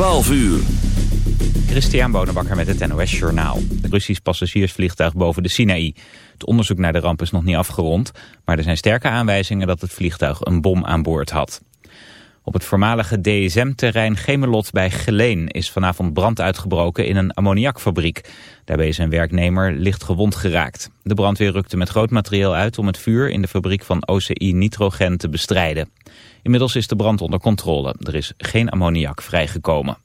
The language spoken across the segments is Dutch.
12 uur. Christian Bonenbakker met het NOS Journaal. Het Russisch passagiersvliegtuig boven de Sinaï. Het onderzoek naar de ramp is nog niet afgerond... maar er zijn sterke aanwijzingen dat het vliegtuig een bom aan boord had. Op het voormalige DSM-terrein Gemelot bij Geleen is vanavond brand uitgebroken in een ammoniakfabriek. Daarbij is een werknemer licht gewond geraakt. De brandweer rukte met groot materieel uit om het vuur in de fabriek van OCI Nitrogen te bestrijden. Inmiddels is de brand onder controle. Er is geen ammoniak vrijgekomen.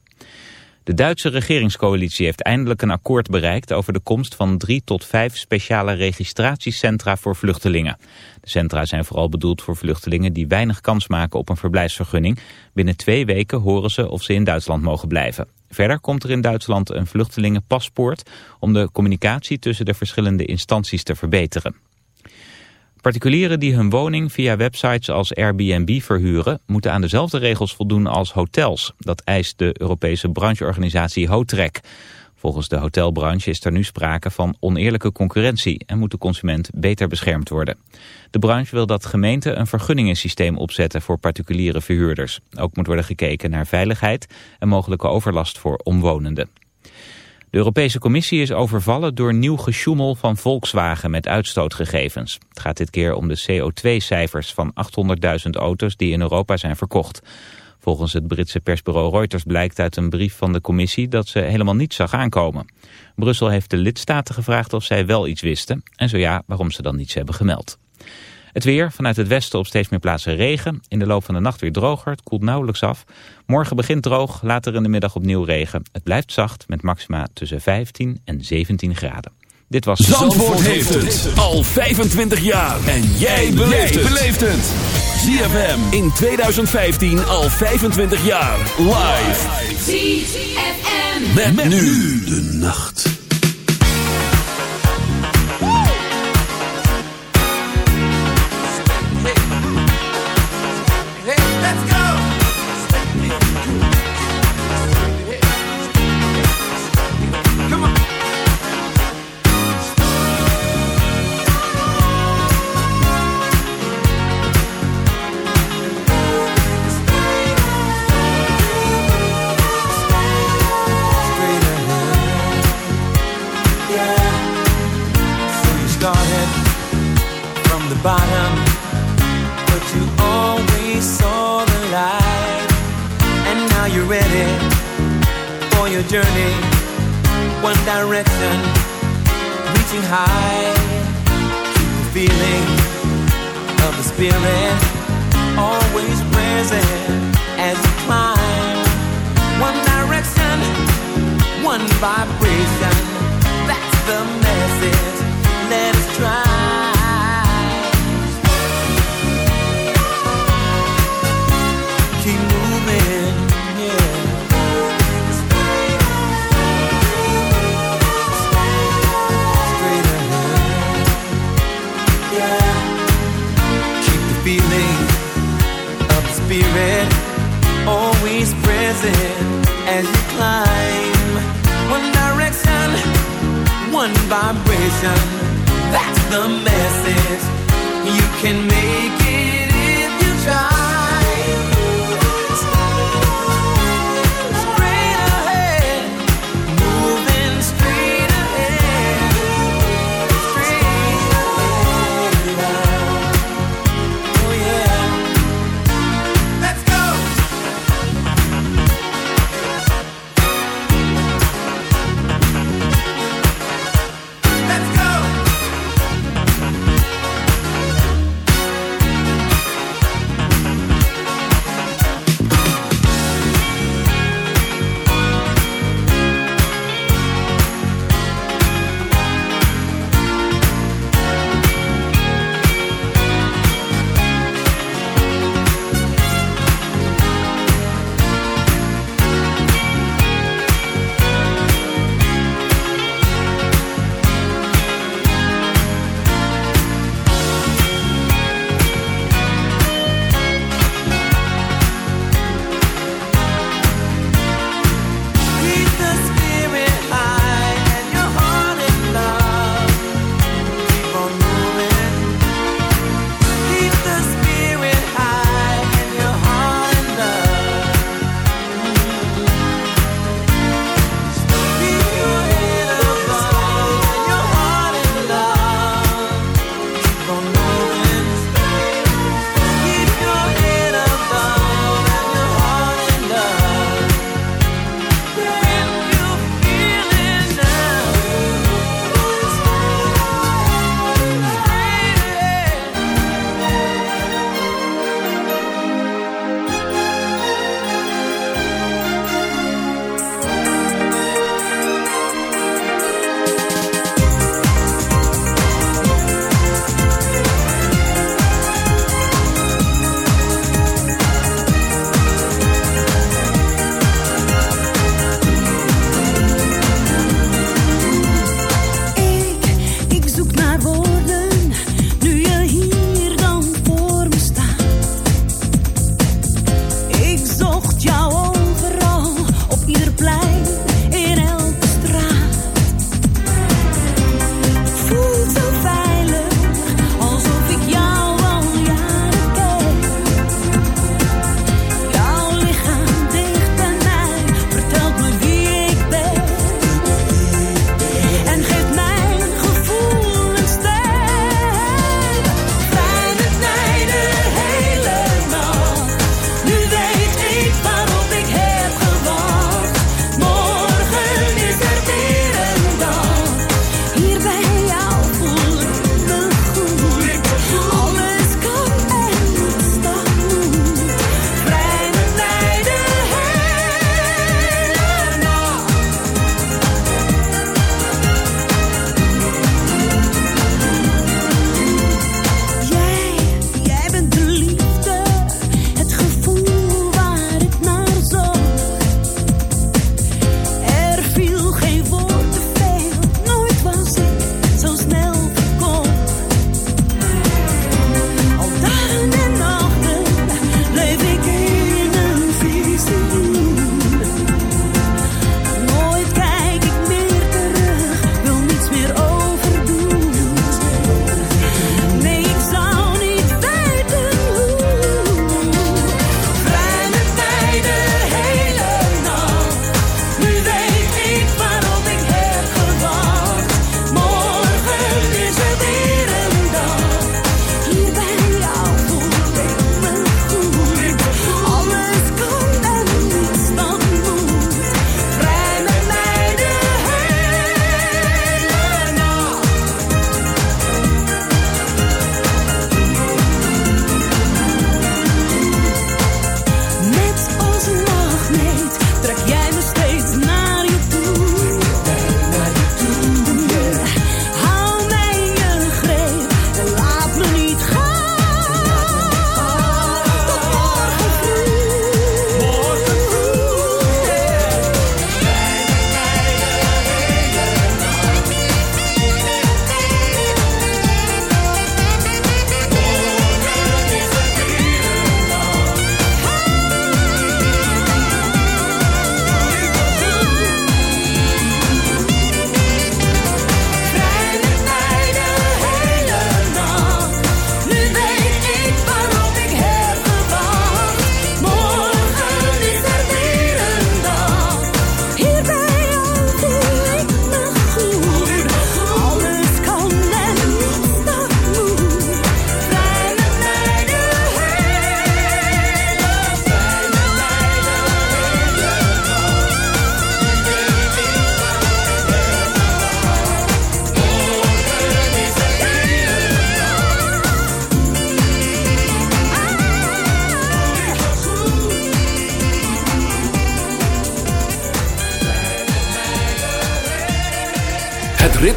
De Duitse regeringscoalitie heeft eindelijk een akkoord bereikt over de komst van drie tot vijf speciale registratiecentra voor vluchtelingen. De centra zijn vooral bedoeld voor vluchtelingen die weinig kans maken op een verblijfsvergunning. Binnen twee weken horen ze of ze in Duitsland mogen blijven. Verder komt er in Duitsland een vluchtelingenpaspoort om de communicatie tussen de verschillende instanties te verbeteren. Particulieren die hun woning via websites als Airbnb verhuren... moeten aan dezelfde regels voldoen als hotels. Dat eist de Europese brancheorganisatie Hotrec. Volgens de hotelbranche is er nu sprake van oneerlijke concurrentie... en moet de consument beter beschermd worden. De branche wil dat gemeenten een vergunningensysteem opzetten... voor particuliere verhuurders. Ook moet worden gekeken naar veiligheid... en mogelijke overlast voor omwonenden. De Europese Commissie is overvallen door nieuw gesjoemel van Volkswagen met uitstootgegevens. Het gaat dit keer om de CO2-cijfers van 800.000 auto's die in Europa zijn verkocht. Volgens het Britse persbureau Reuters blijkt uit een brief van de commissie dat ze helemaal niets zag aankomen. Brussel heeft de lidstaten gevraagd of zij wel iets wisten en zo ja, waarom ze dan niets hebben gemeld. Het weer, vanuit het westen op steeds meer plaatsen regen. In de loop van de nacht weer droger, het koelt nauwelijks af. Morgen begint droog, later in de middag opnieuw regen. Het blijft zacht met maxima tussen 15 en 17 graden. Dit was Zandvoort, Zandvoort heeft het al 25 jaar. En jij beleeft het. ZFM in 2015 al 25 jaar. Live. ZFM. met nu de nacht.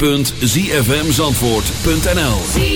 www.zfmzandvoort.nl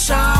shine.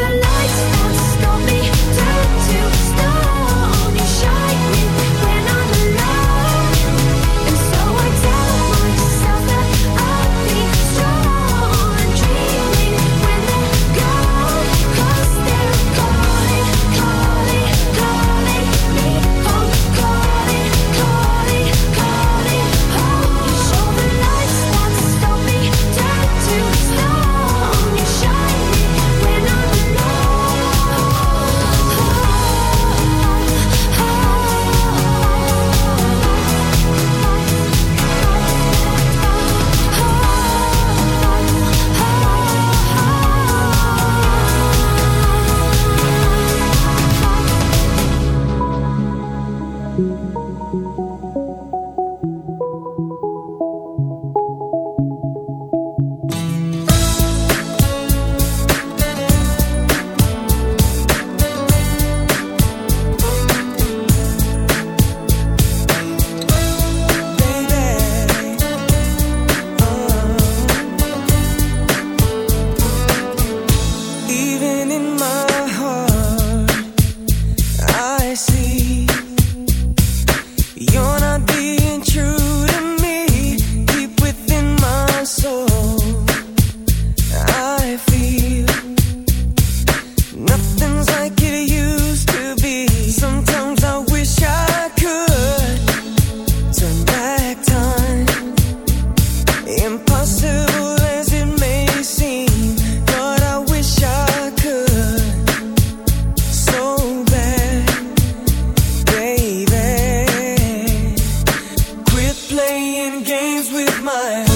The lights that stop me, playing games with my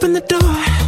Open the door.